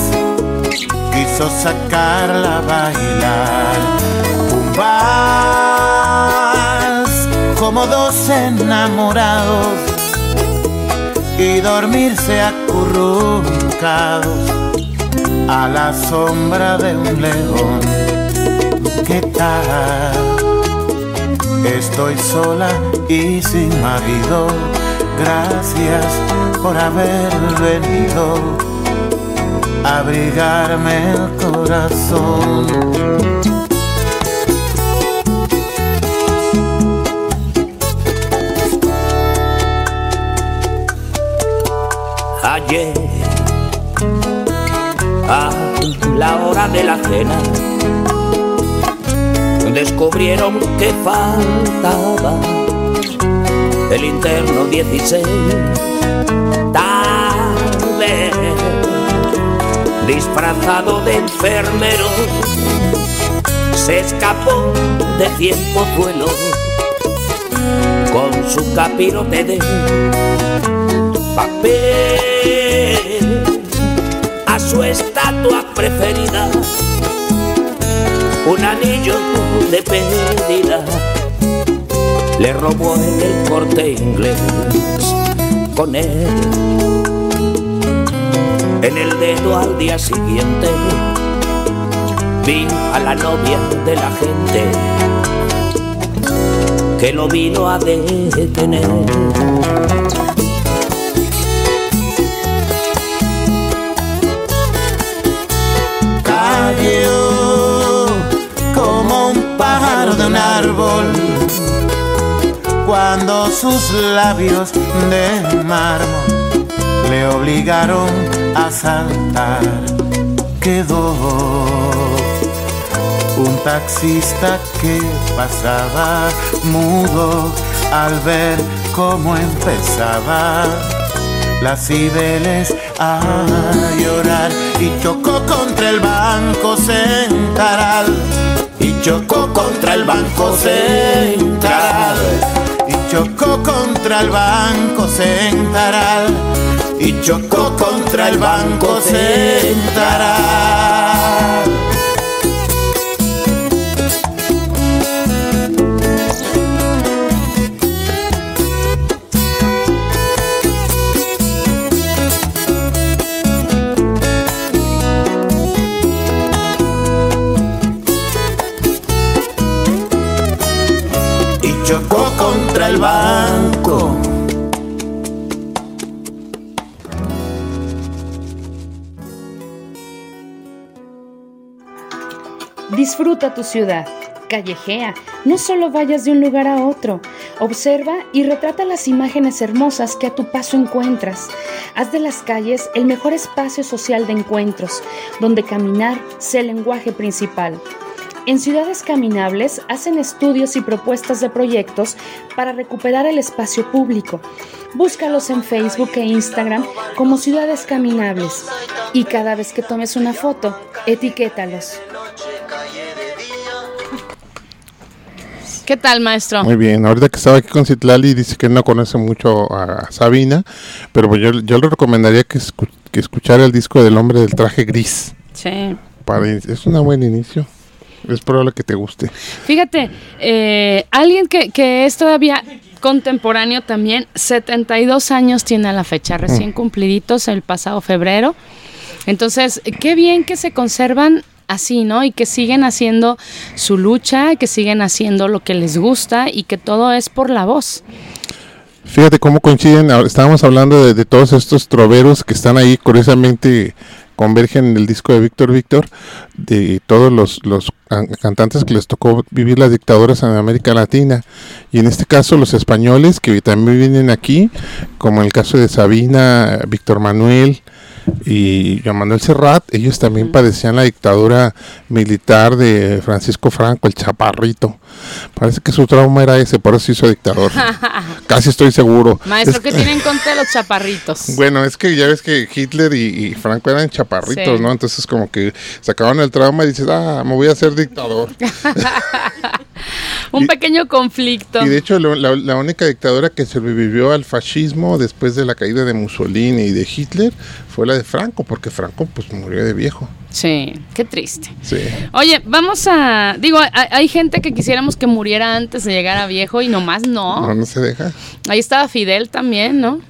quiso sacarla a bailar. Vals como dos enamorados y dormirse acurrucados a la sombra de un león. ¿qué tal? Estoy sola y sin marido. Gracias por haber venido a abrigarme el corazón. A la hora de la cena, descubrieron que faltaba el interno 16. Tarde, disfrazado de enfermero, se escapó de cien pozuelos con su capirote de papel su estatua preferida. Un anillo de pedida le robó en el corte inglés con él. En el dedo al día siguiente vi a la novia de la gente que lo vino a detener cuando sus labios de mármol le obligaron a saltar. Quedó un taxista que pasaba mudo al ver cómo empezaba las cibeles a llorar y chocó contra el banco central y chocó contra el banco central chocó contra el banco central y chocó contra el banco central el banco. Disfruta tu ciudad, callejea, no solo vayas de un lugar a otro, observa y retrata las imágenes hermosas que a tu paso encuentras. Haz de las calles el mejor espacio social de encuentros, donde caminar sea el lenguaje principal. En Ciudades Caminables hacen estudios y propuestas de proyectos para recuperar el espacio público. Búscalos en Facebook e Instagram como Ciudades Caminables y cada vez que tomes una foto, etiquétalos. ¿Qué tal, maestro? Muy bien, ahorita que estaba aquí con Citlali dice que no conoce mucho a Sabina, pero pues yo, yo le recomendaría que, escu- que escuchara el disco del hombre del traje gris. Sí. Para, es un buen inicio. Es probable que te guste. Fíjate, eh, alguien que, que es todavía contemporáneo también, 72 años tiene a la fecha, recién cumpliditos el pasado febrero. Entonces, qué bien que se conservan así, ¿no? Y que siguen haciendo su lucha, que siguen haciendo lo que les gusta y que todo es por la voz. Fíjate cómo coinciden. Estábamos hablando de, de todos estos troveros que están ahí, curiosamente convergen en el disco de Víctor Víctor, de todos los, los can- cantantes que les tocó vivir las dictaduras en América Latina. Y en este caso los españoles que también vienen aquí, como en el caso de Sabina, Víctor Manuel y Joan Manuel Serrat, ellos también padecían la dictadura militar de Francisco Franco, el chaparrito. Parece que su trauma era ese, por eso se hizo dictador. Casi estoy seguro. Maestro, Es- ¿qué tienen en contra los chaparritos? bueno, es que ya ves que Hitler y, y Franco eran chaparritos, Sí. ¿no? Entonces como que sacaban el trauma y dices, ah, me voy a hacer dictador. Un pequeño conflicto. Y de hecho, lo- la, la única dictadura que sobrevivió al fascismo después de la caída de Mussolini y de Hitler fue la de Franco, porque Franco pues murió de viejo. Sí, qué triste. Sí. Oye, vamos a. Digo, hay, hay gente que quisiéramos que muriera antes de llegar a viejo y nomás no. No, no se deja. Ahí estaba Fidel también, ¿no?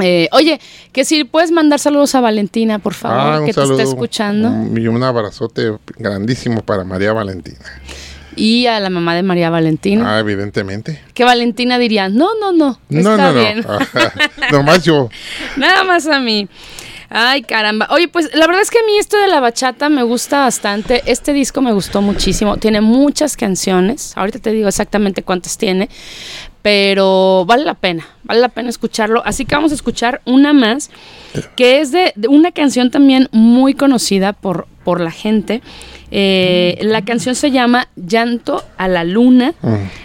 Eh, oye, que si puedes mandar saludos a Valentina, por favor, Ah, que te está saludo, escuchando. Y un abrazote grandísimo para María Valentina. Y a la mamá de María Valentina. Ah, evidentemente. Que Valentina diría, no, no, no, No, está no, no. bien. Ajá. Nomás yo. Nada más a mí. Ay, caramba. Oye, pues la verdad es que a mí esto de la bachata me gusta bastante. Este disco me gustó muchísimo. Tiene muchas canciones. Ahorita te digo exactamente cuántas tiene. Pero vale la pena, vale la pena escucharlo. Así que vamos a escuchar una más, que es de, de una canción también muy conocida por, por la gente. Eh, la canción se llama Llanto a la Luna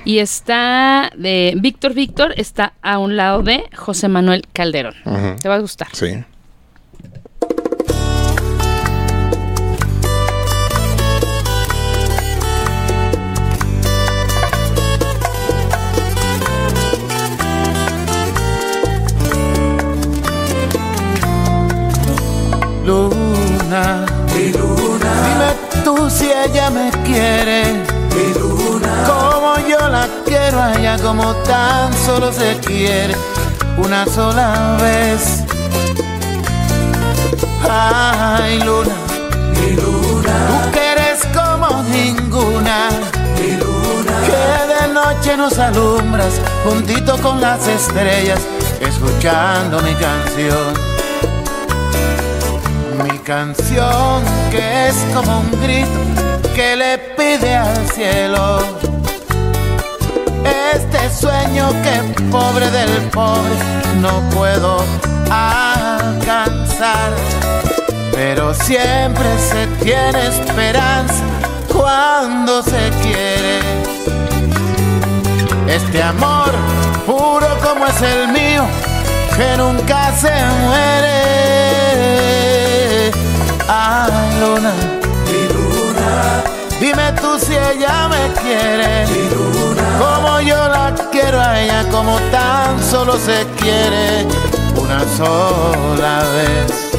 y está de Víctor Víctor, está a un lado de José Manuel Calderón. Te va a gustar. Sí. Quiero a ella, como tan solo se quiere una sola vez. Ay, luna, mi luna, tú que eres como ninguna, mi luna, que de noche nos alumbras juntito con las estrellas, escuchando mi canción. Mi canción que es como un grito que le pide al cielo. Sueño que pobre del pobre no puedo alcanzar. Pero siempre se tiene esperanza cuando se quiere. Este amor puro como es el mío, que nunca se muere. Ay, luna, mi luna, dime tú si ella me quiere. Como yo la quiero a ella, como tan solo se quiere una sola vez.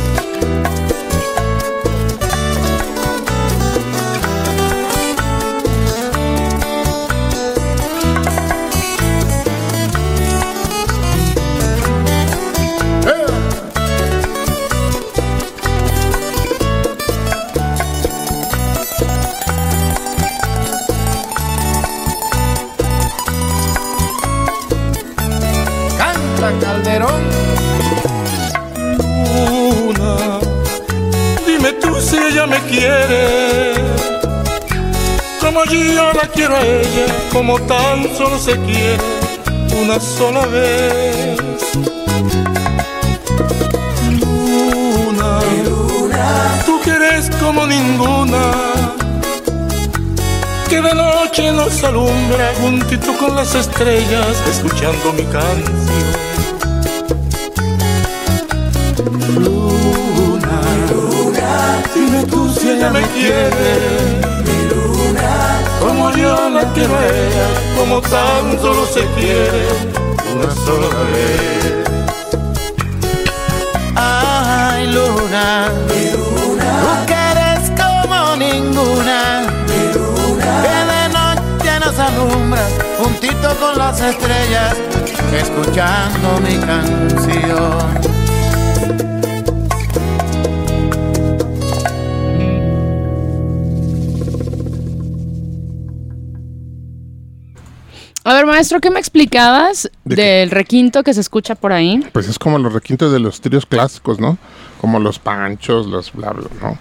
Quiere. Como yo la quiero a ella, como tan solo se quiere una sola vez. Luna, tú que eres como ninguna, que de noche nos alumbra juntito con las estrellas, escuchando mi canción. Me quiere. Mi luna, como yo la quiero ella, como tan solo se quiere una sola vez. Ay, luna, tú que eres como ninguna, que de noche nos alumbras juntito con las estrellas, escuchando mi canción. A ver, maestro, ¿qué me explicabas ¿De qué? del requinto que se escucha por ahí? Pues es como los requintos de los tríos clásicos, ¿no? Como los panchos, los bla, bla, ¿no?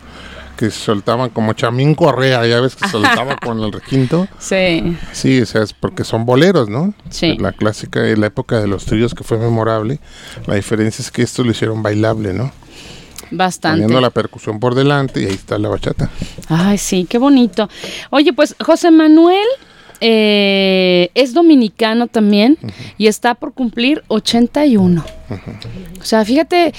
Que soltaban como Chamín Correa, ya ves que soltaba con el requinto. Sí, Sí, o sea, es porque son boleros, ¿no? Sí. La clásica de la época de los tríos que fue memorable. La diferencia es que esto lo hicieron bailable, ¿no? bastante. Poniendo la percusión por delante y ahí está la bachata. Ay, sí, qué bonito. Oye, pues José Manuel eh, es dominicano también y está por cumplir 81. O sea, fíjate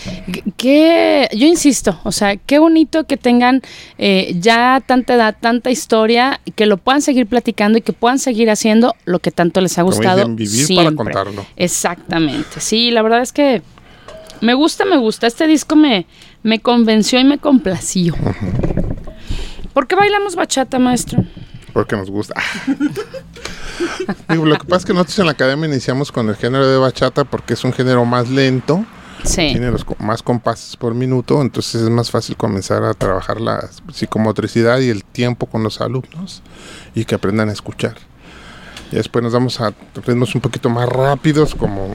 que yo insisto, o sea, qué bonito que tengan eh, ya tanta edad, tanta historia, que lo puedan seguir platicando y que puedan seguir haciendo lo que tanto les ha gustado. dicen, vivir siempre. para contarlo. Exactamente. Sí, la verdad es que me gusta, me gusta. Este disco me, me convenció y me complació. ¿Por qué bailamos bachata, maestro? Porque nos gusta. Digo, lo que pasa es que nosotros en la academia iniciamos con el género de bachata porque es un género más lento, Sí. tiene los más compases por minuto, entonces es más fácil comenzar a trabajar la psicomotricidad y el tiempo con los alumnos y que aprendan a escuchar. Y después nos vamos a ritmos un poquito más rápidos como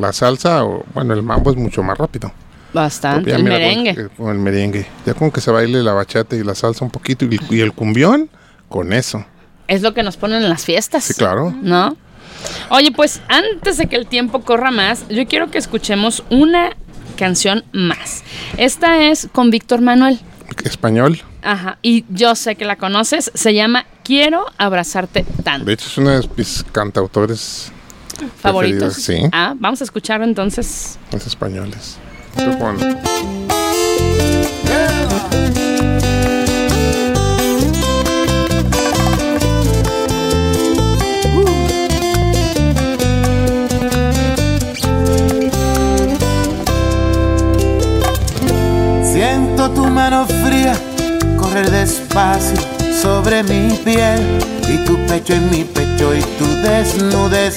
la salsa o bueno, el mambo es mucho más rápido. Bastante. Ya El mira, con- merengue. eh, Con, el merengue. Ya con que se baile la bachata y la salsa un poquito y, y el cumbión, con eso. Es lo que nos ponen en las fiestas. Sí, claro. ¿No? Oye, pues antes de que el tiempo corra más, yo quiero que escuchemos una canción más. Esta es con Víctor Manuel. Español. Ajá. Y yo sé que la conoces. Se llama Quiero abrazarte tanto. De hecho, es uno de mis cantautores Favoritos. preferidos, Sí, Ah, vamos a escucharlo entonces. los españoles. Mano fría correr despacio sobre mi piel y tu pecho en mi pecho y tu desnudez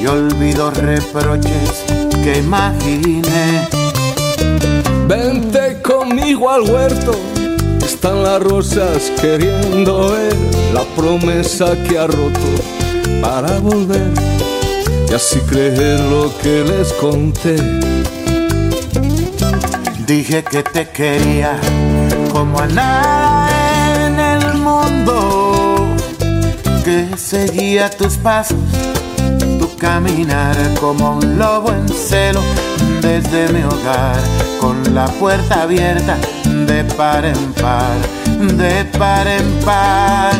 y olvido reproches que imaginé. Vente conmigo al huerto, están las rosas queriendo ver la promesa que ha roto para volver y así creer lo que les conté. Dije que te quería como a nada en el mundo, que seguía tus pasos, tu caminar como un lobo en celo desde mi hogar, con la puerta abierta de par en par, de par en par.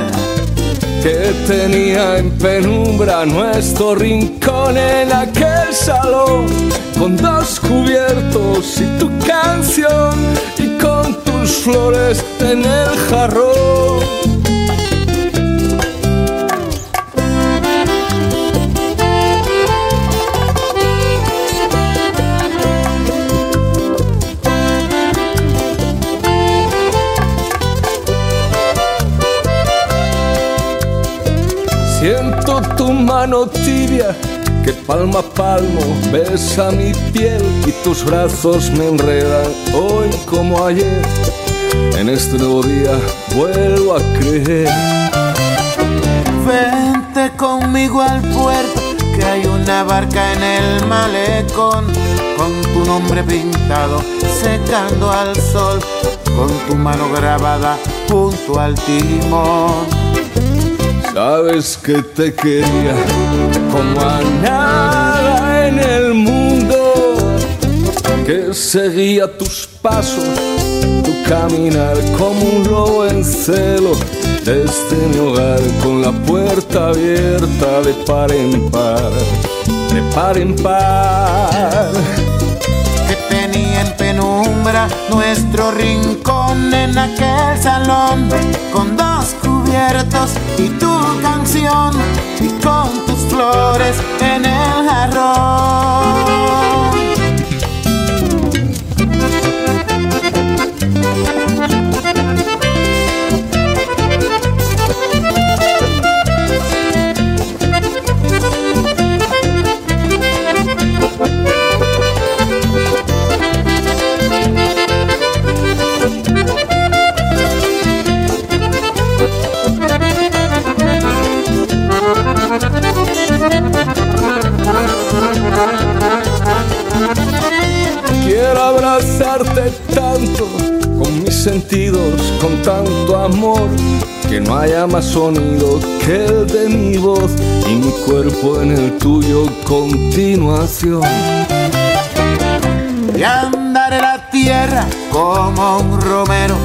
que tenía en penumbra nuestro rincón en aquel salón, con dos cubiertos y tu canción y con tus flores en el jarrón. Siento tu mano tibia que palmo a palmo besa mi piel y tus brazos me enredan hoy como ayer. En este nuevo día vuelvo a creer. Vente conmigo al puerto, que hay una barca en el malecón, con tu nombre pintado, secando al sol, con tu mano grabada junto al timón. Sabes que te quería como a nada en el mundo, que seguía tus pasos, tu caminar como un lobo en celo, desde mi hogar con la puerta abierta de par en par, de par en par. que tenía en penumbra nuestro rincón en aquel salón con dos cubiertos y tu canción y con tus flores en el jarrón. Sentidos, con tanto amor, que no haya más sonido que el de mi voz y mi cuerpo en el tuyo continuación. y andaré la tierra como un romero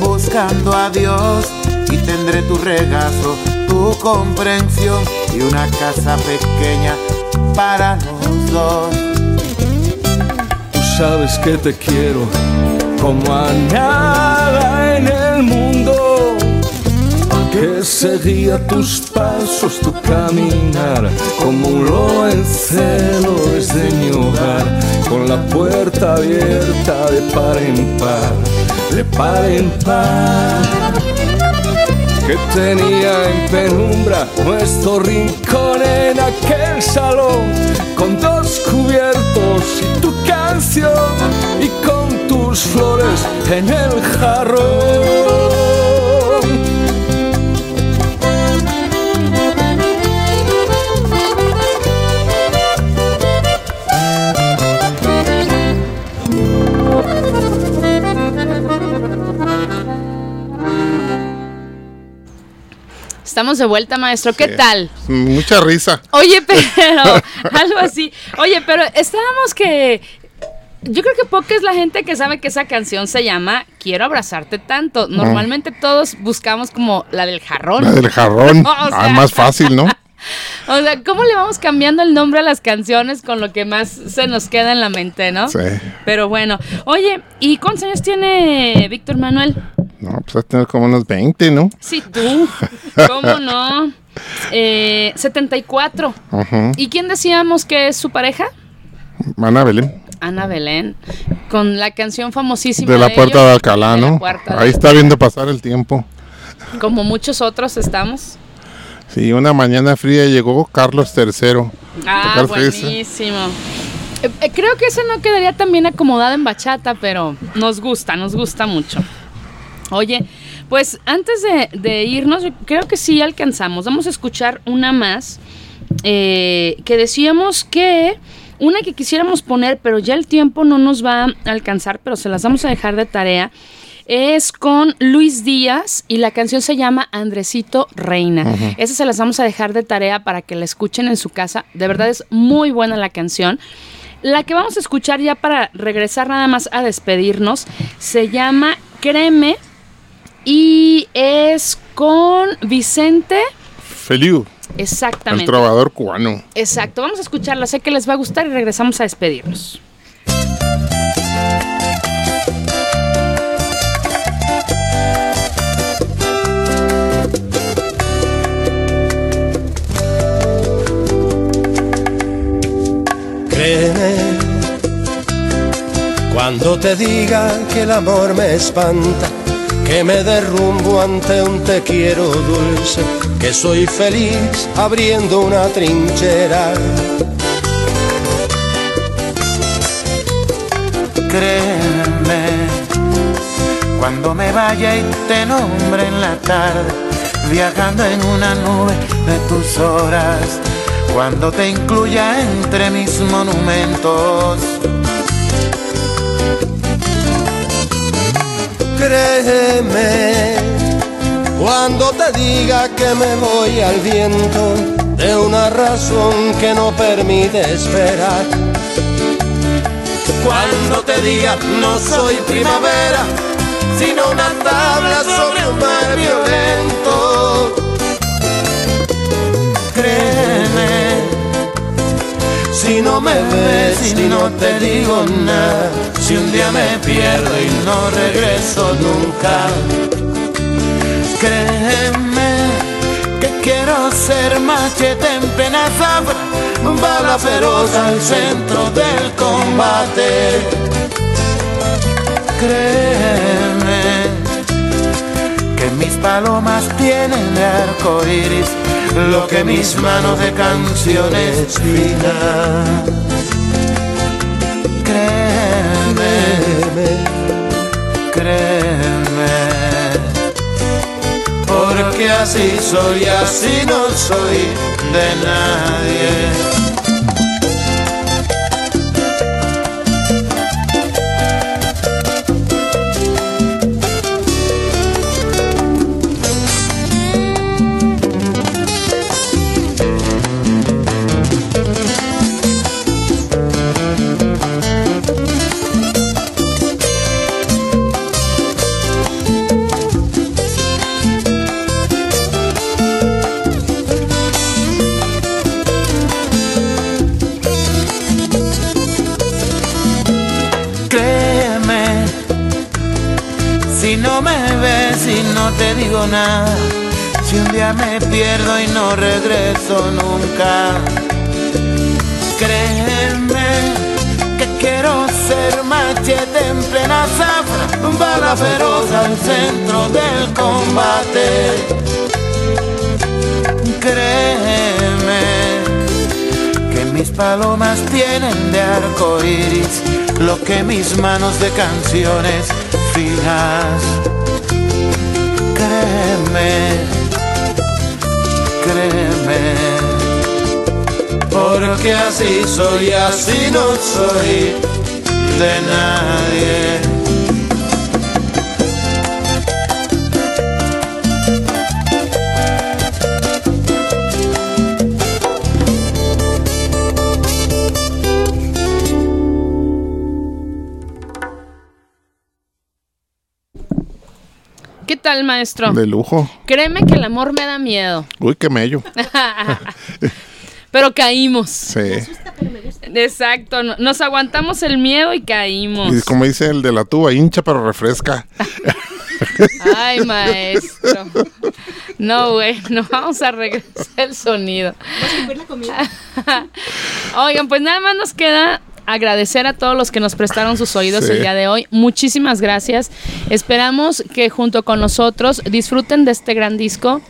buscando a Dios y tendré tu regazo, tu tu comprensión y una casa pequeña para los dos. Tú sabes que te quiero como a nada en el mundo. Que seguía tus pasos, tu caminar, como un lobo en celo desde mi hogar, con la puerta abierta de par en par, de par en par tenía en penumbra nuestro rincón en aquel salón, con dos cubiertos y tu canción y con tus flores en el jarrón. Estamos de vuelta, maestro. ¿Qué tal? Mucha risa. Oye, pero algo así. Oye, pero estábamos que yo creo que poca es la gente que sabe que esa canción se llama Quiero abrazarte tanto. Normalmente todos buscamos como la del jarrón. La del jarrón. ah, más fácil, ¿no? o sea, ¿cómo le vamos cambiando el nombre a las canciones con lo que más se nos queda en la mente, no? Sí. Pero bueno, oye, ¿y cuántos años tiene Víctor Manuel? No, pues a tener como unos 20, ¿no? Sí, tú. ¿Cómo no? Eh, 74. ¿Y quién decíamos que es su pareja? Ana Belén. Ana Belén, con la canción famosísima de la Puerta de Alcalá, ¿no? Ahí está viendo pasar el tiempo. Como muchos otros estamos. Sí, una mañana fría llegó Carlos III. Ah, buenísimo. Eh, eh, creo que eso no quedaría tan bien acomodado en bachata, pero nos gusta, nos gusta mucho. Oye, pues antes de, irnos, creo que sí alcanzamos. Vamos a escuchar una más eh, que decíamos que una que quisiéramos poner, pero ya el tiempo no nos va a alcanzar, pero se las vamos a dejar de tarea. Es con Luis Díaz y la canción se llama Andresito Reina. Esa se las vamos a dejar de tarea para que la escuchen en su casa. De verdad es muy buena la canción. La que vamos a escuchar ya para regresar nada más a despedirnos se llama Créeme y es con Vicente Feliu. Exactamente. El trovador cubano. Exacto. Vamos a escucharla. Sé que les va a gustar y regresamos a despedirnos. Créeme cuando te diga que el amor me espanta que me derrumbo ante un te quiero dulce, que soy feliz abriendo una trinchera. Créeme, cuando me vaya y te nombre en la tarde, viajando en una nube de tus horas, cuando te incluya entre mis monumentos créeme cuando te diga que me voy al viento de una razón que no permite esperar. Cuando te diga no soy primavera, sino una tabla sobre un mar violento. Si no me ves y no te digo nada si un día me pierdo y no regreso nunca, créeme que quiero ser machete en pena bala feroz al centro del combate. Créeme que mis palomas tienen arco iris lo que mis manos de canciones finas. Créeme créeme, porque así soy, así no soy de nadie. Te digo nada. Si un día me pierdo y no regreso nunca, créeme que quiero ser machete en plena zafra, bala feroz al centro del combate. Créeme que mis palomas tienen de arco iris lo que mis manos de canciones fijas. Créeme, créeme, porque así soy, así no soy de nadie. Tal, maestro? De lujo. Créeme que el amor me da miedo. Uy, qué mello. Pero caímos. Sí. Exacto, no- nos aguantamos el miedo y caímos. Y como dice el de la tuba, hincha pero refresca. Ay, maestro. No, güey, no vamos a regresar el sonido. Oigan, pues nada más nos queda agradecer a todos los que nos prestaron sus oídos Sí. el día de hoy. Muchísimas gracias. Esperamos que junto con nosotros disfruten de este gran disco.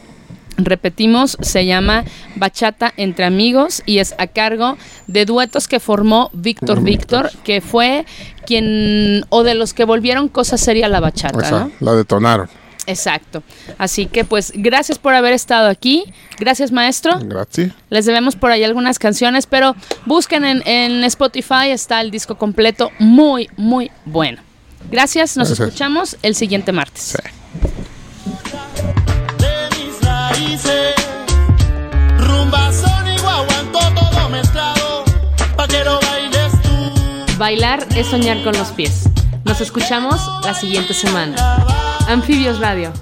Repetimos, se llama Bachata entre amigos y es a cargo de duetos que formó Víctor Víctor, que fue quien, o de los que volvieron cosa seria la bachata, O sea, ¿no? la detonaron. Exacto. Así que pues gracias por haber estado aquí. Gracias maestro. Gracias. Les debemos por ahí algunas canciones, pero busquen en, en Spotify, está el disco completo, muy, muy bueno. Gracias, nos Gracias. escuchamos el siguiente martes. Sí. Bailar es soñar con los pies. Nos escuchamos la siguiente semana. Anfibios Radio.